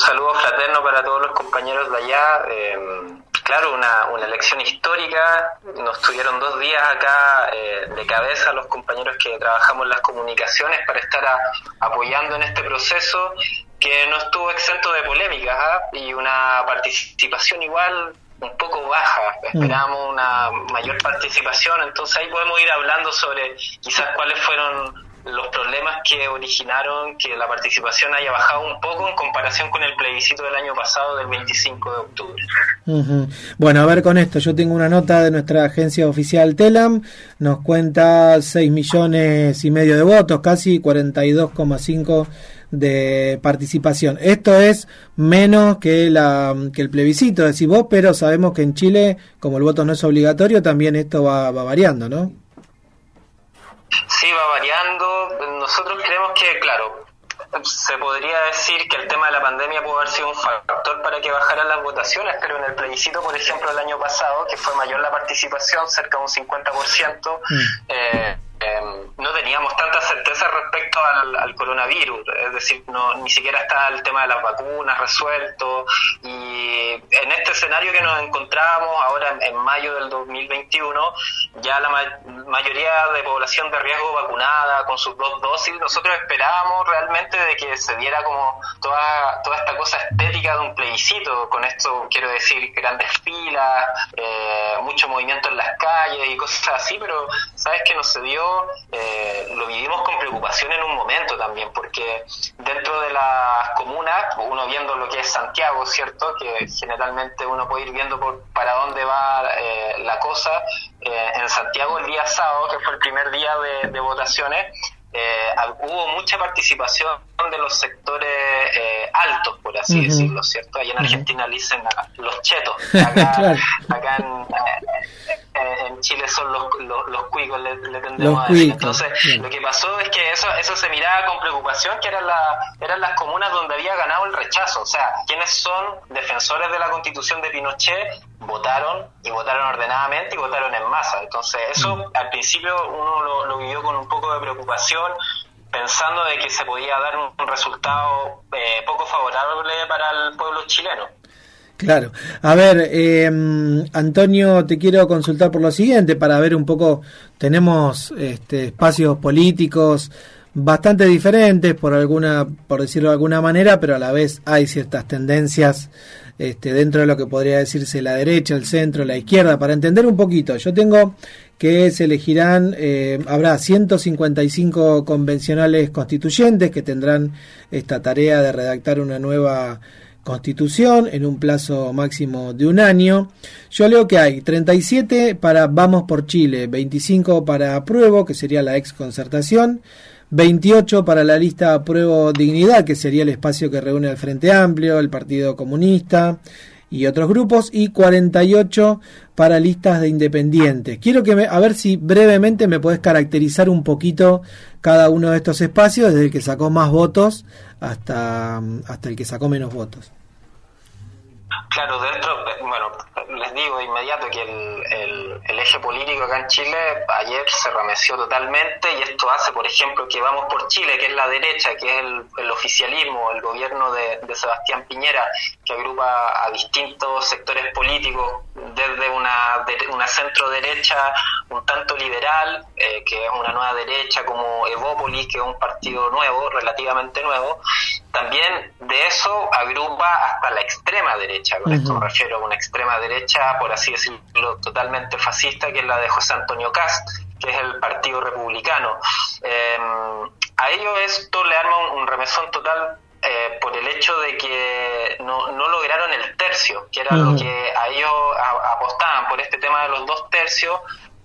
saludo fraterno para todos los compañeros de allá. Em, claro, una, una elección histórica. Nos tuvieron dos días acá eh, de cabeza los compañeros que trabajamos las comunicaciones para estar apoyando en este proceso que no estuvo exento de polémicas ¿ah? y una participación igual un poco baja. Esperábamos una mayor participación, entonces ahí podemos ir hablando sobre quizás cuáles fueron los problemas que originaron que la participación haya bajado un poco en comparación con el plebiscito del año pasado del 25 de octubre. Bueno, a ver con esto, yo tengo una nota de nuestra agencia oficial Telam, nos cuenta 6 millones y medio de votos, casi 42,5 de participación. Esto es menos que, la, que el plebiscito, decís vos, pero sabemos que en Chile, como el voto no es obligatorio, también esto va, va variando, ¿no? Sí, va variando. Nosotros creemos que, claro, se podría decir que el tema de la pandemia pudo haber sido un factor para que bajaran las votaciones, pero en el plebiscito, por ejemplo, el año pasado, que fue mayor la participación, cerca de un 50%, mm. eh, Em, no teníamos tanta certeza respecto al, coronavirus, es decir, no, ni siquiera está el tema de las vacunas resuelto y en este escenario que nos encontramos ahora en, mayo del 2021, ya la mayoría de población de riesgo vacunada con sus dos dosis, nosotros esperábamos realmente de que se diera como toda, toda esta cosa estética de un plebiscito, con esto quiero decir grandes filas, eh, mucho movimiento en las calles y cosas así, pero sabes que no se dio eh, lo vivimos con preocupación en un momento también, porque dentro de las comunas, uno viendo lo que es Santiago, ¿cierto? Que generalmente uno puede ir viendo por para dónde va eh, la cosa. Eh, en Santiago el día sábado, que fue el primer día de votaciones, eh, hubo mucha participación de los sectores eh, altos, por así decirlo, ¿cierto? Allá en Argentina le dicen los chetos, acá, acá eh, en, Chile son los, los, cuicos, le, tendemos a decir. Entonces, lo que pasó es que eso eso se miraba con preocupación, que eran, la, eran las comunas donde había ganado el rechazo, o sea, quienes son defensores de la constitución de Pinochet votaron y votaron ordenadamente y votaron en masa. Entonces, eso al principio uno lo, lo vivió con un poco de preocupación pensando de que se podía dar un, resultado eh, poco favorable para el pueblo chileno. Claro. A ver, eh, Antonio, te quiero consultar por lo siguiente, para ver un poco, tenemos este, espacios políticos bastante diferentes, por alguna, por decirlo de alguna manera, pero a la vez hay ciertas tendencias este, dentro de lo que podría decirse la derecha, el centro, la izquierda, para entender un poquito. Yo tengo que se elegirán, eh, habrá 155 convencionales constituyentes que tendrán esta tarea de redactar una nueva constitución en un plazo máximo de un año. Yo leo que hay 37 para Vamos por Chile, 25 para Apruebo, que sería la ex concertación, 28 para la lista Apruebo Dignidad, que sería el espacio que reúne al Frente Amplio, el Partido Comunista y otros grupos, y 48 para listas de independientes. Quiero que me, a ver si brevemente me puedes caracterizar un poquito cada uno de estos espacios, desde el que sacó más votos hasta, hasta el que sacó menos votos. Claro, dentro, bueno, les digo de inmediato que el, el, eje político acá en Chile ayer se remeció totalmente y esto hace, por ejemplo, que Vamos por Chile, que es la derecha, que es el, oficialismo, el gobierno de, de, Sebastián Piñera, que agrupa a distintos sectores políticos, desde una, una centro derecha un tanto liberal, eh, que es una nueva derecha como Evópolis, que es un partido nuevo, relativamente nuevo, también de eso agrupa hasta la extrema derecha, con esto me refiero a una extrema derecha, por así decirlo, totalmente fascista, que es la de José Antonio Cast, que es el Partido Republicano. Em, a ello esto le arma un, remesón total eh, por el hecho de que no, no lograron el tercio, que era lo que a ellos apostaban por este tema de los dos tercios,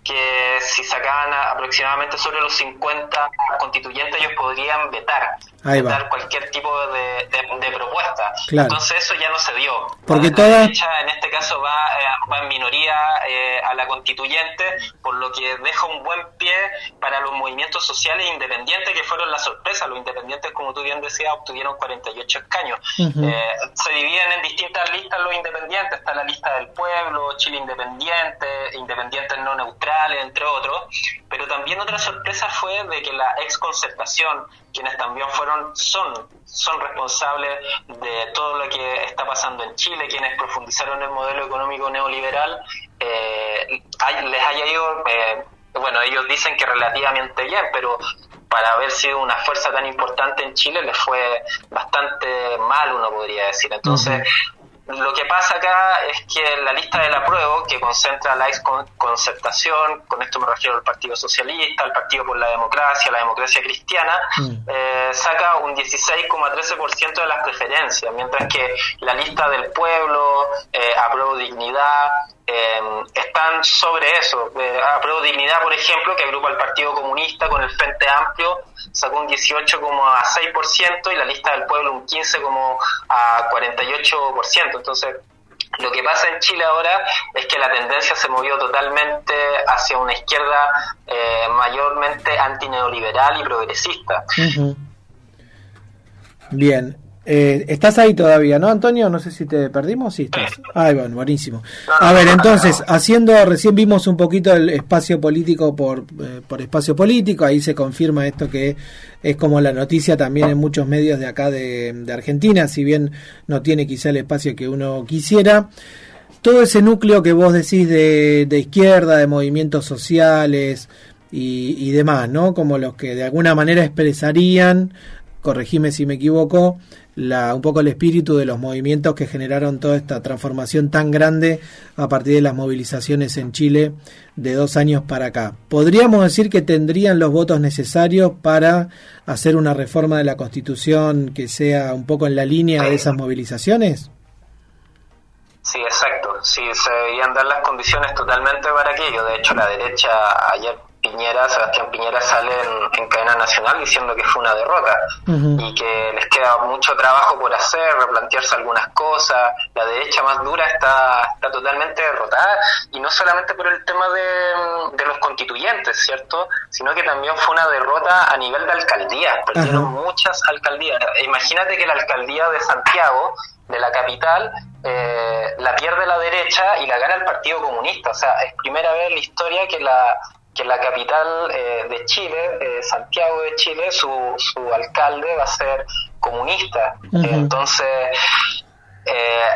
que si sacaban aproximadamente sobre los 50 constituyentes ellos podrían vetar, vetar cualquier tipo de, propuesta. Entonces eso ya no se dio. Porque la, derecha en este caso va, va en minoría eh, a la constituyente, por lo que deja un buen pie para los movimientos sociales independientes que fueron la sorpresa. Los independientes, como tú bien decías, obtuvieron 48 escaños. Eh, se dividen en distintas listas los independientes. Está la lista del pueblo, Chile independiente, independientes no neutrales entre otros, pero también otra sorpresa fue de que la ex concertación, quienes también fueron, son, son responsables de todo lo que pasando en Chile, quienes profundizaron el modelo económico neoliberal, eh, les haya ido, eh, bueno, ellos dicen que relativamente bien, pero para haber sido una fuerza tan importante en Chile les fue bastante mal, uno podría decir. Entonces, lo que pasa acá es que la lista del apruebo, que concentra la ex concertación, con esto me refiero al Partido Socialista, al Partido por la Democracia, la democracia cristiana, mm. eh, saca un 16,13% de las preferencias, mientras que la lista del pueblo, eh, apruebo dignidad, eh, están sobre eso. Eh, apruebo dignidad, por ejemplo, que agrupa al Partido Comunista con el Frente Amplio, sacó un 18,6% y la lista del pueblo un 15,48%. Entonces, lo que pasa en Chile ahora es que la tendencia se movió totalmente hacia una izquierda eh, mayormente antineoliberal y progresista. Bien, eh, estás ahí todavía, ¿no, Antonio? No sé si te perdimos. Sí, estás. Ay, bueno, buenísimo. A ver, entonces, haciendo, recién vimos un poquito el espacio político por, eh, por espacio político, ahí se confirma esto que es como la noticia también en muchos medios de acá de, Argentina, si bien no tiene quizá el espacio que uno quisiera. Todo ese núcleo que vos decís de, izquierda, de movimientos sociales y, y demás, ¿no? Como los que de alguna manera expresarían, corregime si me equivoco, la, un poco el espíritu de los movimientos que generaron toda esta transformación tan grande a partir de las movilizaciones en Chile de dos años para acá. ¿Podríamos decir que tendrían los votos necesarios para hacer una reforma de la Constitución que sea un poco en la línea de esas movilizaciones? Sí, exacto. Sí, se debían dar las condiciones totalmente para aquello. De hecho, la derecha ayer Piñera, Sebastián Piñera sale en, cadena nacional diciendo que fue una derrota y que les queda mucho trabajo por hacer, replantearse algunas cosas. La derecha más dura está, está totalmente derrotada y no solamente por el tema de, los constituyentes, ¿cierto? Sino que también fue una derrota a nivel de alcaldía. Perdieron muchas alcaldías. Imagínate que la alcaldía de Santiago de la capital eh, la pierde la derecha y la gana el Partido Comunista. O sea, es primera vez en la historia que la, que la capital eh, de Chile, eh, Santiago de Chile, su, su alcalde va a ser comunista. Entonces, eh,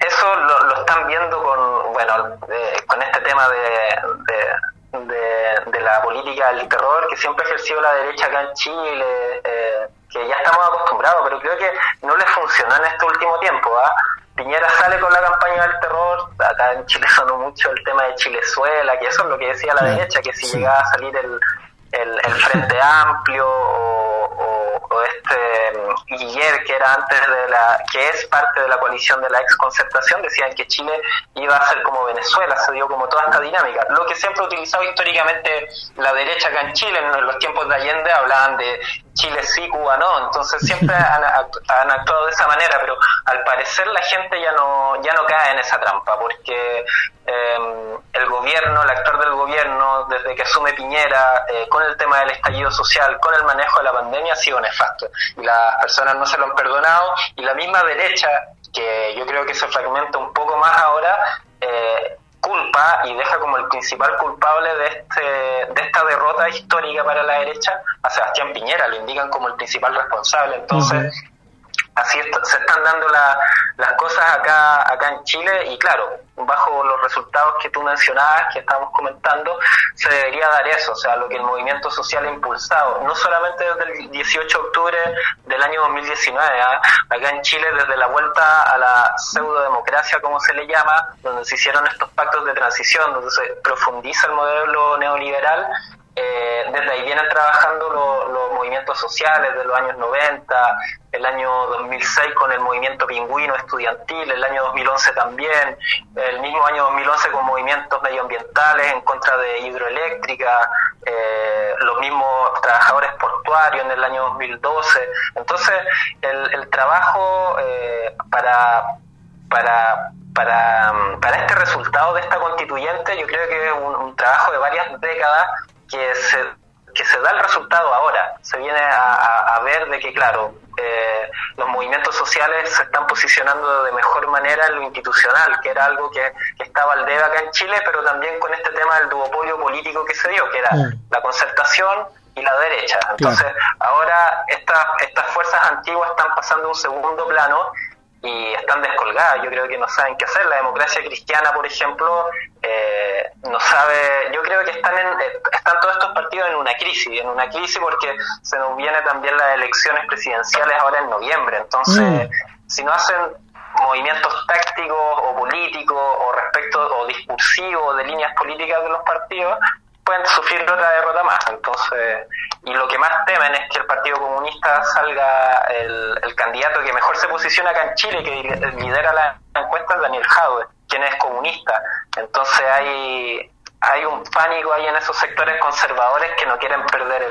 eso lo, están viendo con, bueno, con este tema de, de, de, la política del terror que siempre ejerció la derecha acá en Chile, que ya estamos acostumbrados, pero creo que no le funcionó en este último tiempo. ¿ah? Piñera sale con la campaña del terror, acá en Chile sonó mucho el tema de Chilezuela, que eso es lo que decía la derecha, que si llegaba a salir el, el, Frente Amplio o, o, este mm, Guiller, que era antes de la, que es parte de la coalición de la ex concertación, decían que Chile iba a ser como Venezuela, se dio como toda esta dinámica. Lo que siempre ha utilizado históricamente la derecha acá en Chile, en los tiempos de Allende hablaban de Chile sí, Cuba no, entonces siempre han, han, actuado de esa manera, pero al parecer la gente ya no, ya no cae en esa trampa, porque eh, el gobierno, el actor del gobierno, desde que asume Piñera, eh, con el tema del estallido social, con el manejo de la pandemia, ha sido nefasto, y las personas no se lo han perdonado, y la misma derecha, que yo creo que se fragmenta un poco más ahora, eh, culpa y deja como el principal culpable de, este, de esta derrota histórica para la derecha a Sebastián Piñera, lo indican como el principal responsable. Entonces, así se están dando las cosas acá acá en Chile y claro, bajo los resultados que tú mencionabas, que estamos comentando, se debería dar eso, o sea, lo que el movimiento social ha impulsado, no solamente desde el 18 de octubre del año 2019, ¿ah? acá en Chile desde la vuelta a la pseudo-democracia, como se le llama, donde se hicieron estos pactos de transición, donde se profundiza el modelo neoliberal, eh, desde ahí vienen trabajando los movimientos sociales de los años 90, el año 2006 con el movimiento pingüino estudiantil, el año 2011 también, el mismo año 2011 con movimientos medioambientales en contra de hidroeléctrica, eh, los mismos trabajadores portuarios en el año 2012. Entonces, el, trabajo eh, para, para, para, este resultado de esta constituyente, yo creo que es un trabajo de varias décadas que se, que se da el resultado ahora. Se viene a, ver de que, claro, eh, los movimientos sociales se están posicionando de mejor manera en lo institucional, que era algo que, estaba al dedo acá en Chile, pero también con este tema del duopolio político que se dio, que era mm. la concertación y la derecha. Entonces, ahora estas estas fuerzas antiguas están pasando a un segundo plano y están descolgadas. Yo creo que no saben qué hacer. La democracia cristiana, por ejemplo, eh, no sabe. Yo creo que están, en, están todos estos partidos en una crisis, en una crisis porque se nos viene también las elecciones presidenciales ahora en noviembre. Entonces, mm. si no hacen movimientos tácticos o políticos o respecto o discursivos de líneas políticas de los partidos, pueden sufrir otra derrota más. Entonces, y lo que más temen es que el Partido Comunista salga el, candidato que mejor se posiciona acá en Chile, que lidera la encuesta, Daniel Jadwe, quien es comunista. Entonces hay, hay un pánico ahí en esos sectores conservadores que no quieren perder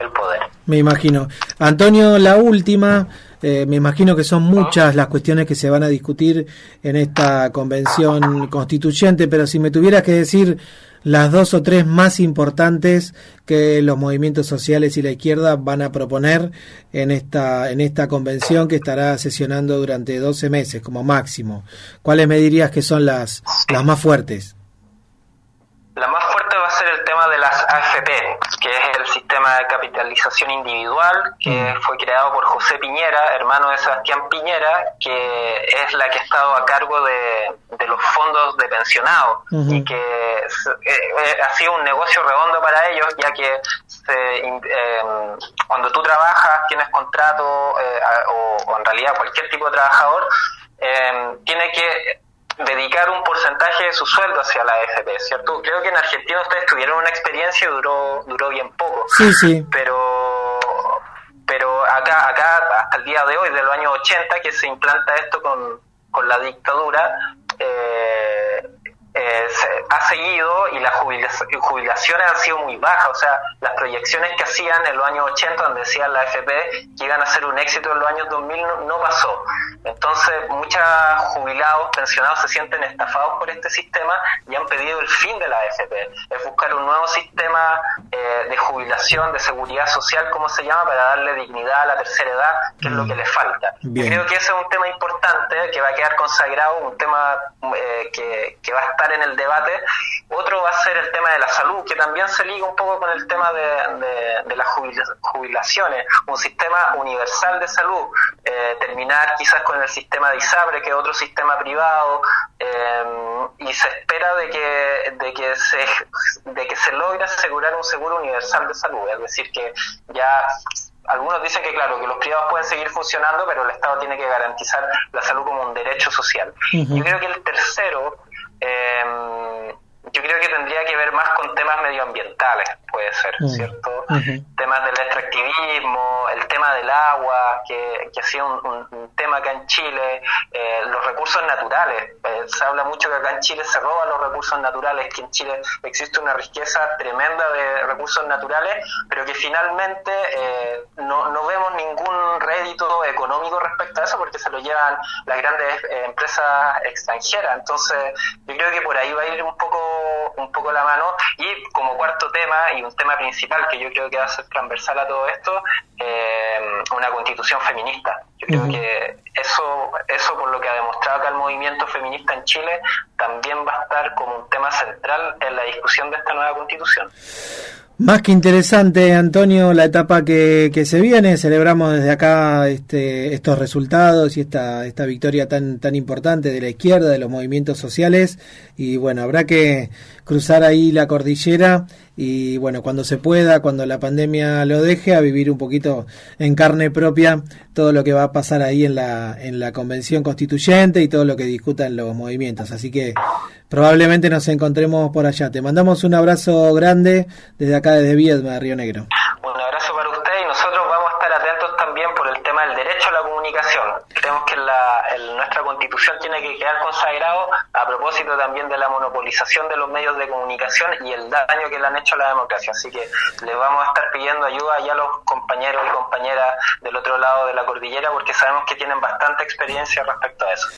el, poder. Me imagino. Antonio, la última. Eh, me imagino que son muchas las cuestiones que se van a discutir en esta convención constituyente, pero si me tuvieras que decir las dos o tres más importantes que los movimientos sociales y la izquierda van a proponer en esta, en esta convención que estará sesionando durante 12 meses como máximo. ¿Cuáles me dirías que son las, las más fuertes? La más fuerte va a ser el tema de las AFP, que es el sistema de capitalización individual que mm. fue creado por José Piñera, hermano de Sebastián Piñera, que es la que ha estado a cargo de, los fondos de pensionados y que eh, eh, ha sido un negocio redondo para ellos, ya que em, cuando tú trabajas, tienes contrato eh, o, en realidad cualquier tipo de trabajador, em, tiene que dedicar un porcentaje de su sueldo hacia la AFP, ¿cierto? Creo que en Argentina ustedes tuvieron una experiencia y duró, duró bien poco. Sí, sí. Pero, pero acá, acá, hasta el día de hoy, de los años 80, que se implanta esto con, con la dictadura, eh, eh, ha seguido y las jubilaciones han sido muy bajas, o sea, las proyecciones que hacían en los años 80, donde decían la AFP que iban a ser un éxito en los años 2000, no, pasó. Entonces, muchos jubilados, pensionados se sienten estafados por este sistema y han pedido el fin de la AFP, es buscar un nuevo sistema eh, de jubilación, de seguridad social, como se llama, para darle dignidad a la tercera edad, que es lo mm. que le falta. Creo que ese es un tema importante que va a quedar consagrado, un tema eh, que, que va a estar en el debate. Otro va a ser el tema de la salud, que también se liga un poco con el tema de, de, las jubilaciones, un sistema universal de salud, eh, terminar quizás con el sistema de ISAPRE, que es otro sistema privado, eh, y se espera de que, de, que se, de que se logre asegurar un seguro universal de salud, es decir, que ya algunos dicen que claro, que los privados pueden seguir funcionando, pero el Estado tiene que garantizar la salud como un derecho social. Yo creo que el tercero eh, yo creo que tendría que ver más con temas medioambientales, puede ser, mm. ¿cierto? Temas del extractivismo, el tema del agua, que, que ha sido un, tema acá en Chile, eh, los recursos naturales. Eh, se habla mucho que acá en Chile se roban los recursos naturales, que en Chile existe una riqueza tremenda de recursos naturales, pero que finalmente eh, no, no vemos ningún rédito económico respecto a eso porque se lo llevan las grandes empresas extranjeras. Entonces, yo creo que por ahí va a ir un poco un poco la mano. Y como cuarto tema, y un tema principal que yo creo que va a ser transversal a todo esto, eh, una constitución feminista. Yo creo que eso, eso por lo que ha demostrado acá el movimiento feminista en Chile, también va a estar como un tema central en la discusión de esta nueva constitución. Más que interesante, Antonio, la etapa que, que se viene. Celebramos desde acá este, estos resultados y esta, esta victoria tan, tan importante de la izquierda, de los movimientos sociales. Y bueno, habrá que cruzar ahí la cordillera y bueno, cuando se pueda, cuando la pandemia lo deje, a vivir un poquito en carne propia todo lo que va a pasar ahí en la, en la convención constituyente y todo lo que discutan los movimientos. Así que probablemente nos encontremos por allá. Te mandamos un abrazo grande desde acá, desde Viedma, Río Negro. Un abrazo para usted y nosotros vamos a estar atentos también por el tema del derecho a la comunicación. Creemos que la, nuestra constitución tiene que quedar consagrado a propósito también de la monopolización de los medios de comunicación y el daño que le han hecho a la democracia. Así que le vamos a estar pidiendo ayuda ya a los compañeros y compañeras del otro lado de la cordillera porque sabemos que tienen bastante experiencia respecto a eso.